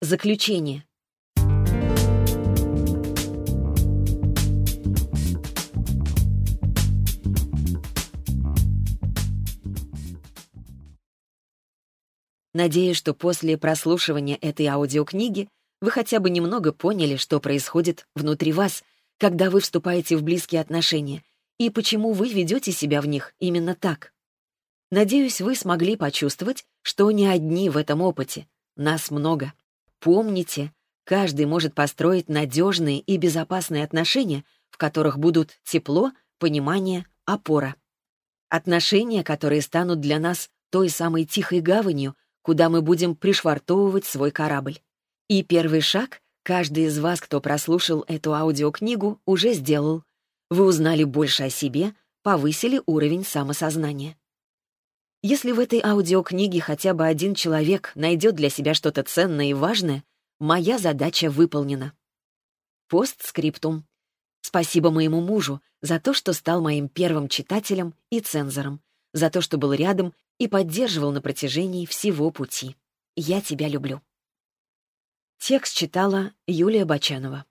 Заключение. Надеюсь, что после прослушивания этой аудиокниги вы хотя бы немного поняли, что происходит внутри вас, когда вы вступаете в близкие отношения, и почему вы ведете себя в них именно так. Надеюсь, вы смогли почувствовать, что не одни в этом опыте. Нас много. Помните, каждый может построить надежные и безопасные отношения, в которых будут тепло, понимание, опора. Отношения, которые станут для нас той самой тихой гаванью, куда мы будем пришвартовывать свой корабль. И первый шаг каждый из вас, кто прослушал эту аудиокнигу, уже сделал. Вы узнали больше о себе, повысили уровень самосознания. Если в этой аудиокниге хотя бы один человек найдет для себя что-то ценное и важное, моя задача выполнена. Постскриптум. Спасибо моему мужу за то, что стал моим первым читателем и цензором, за то, что был рядом и поддерживал на протяжении всего пути. Я тебя люблю. Текст читала Юлия Бочанова.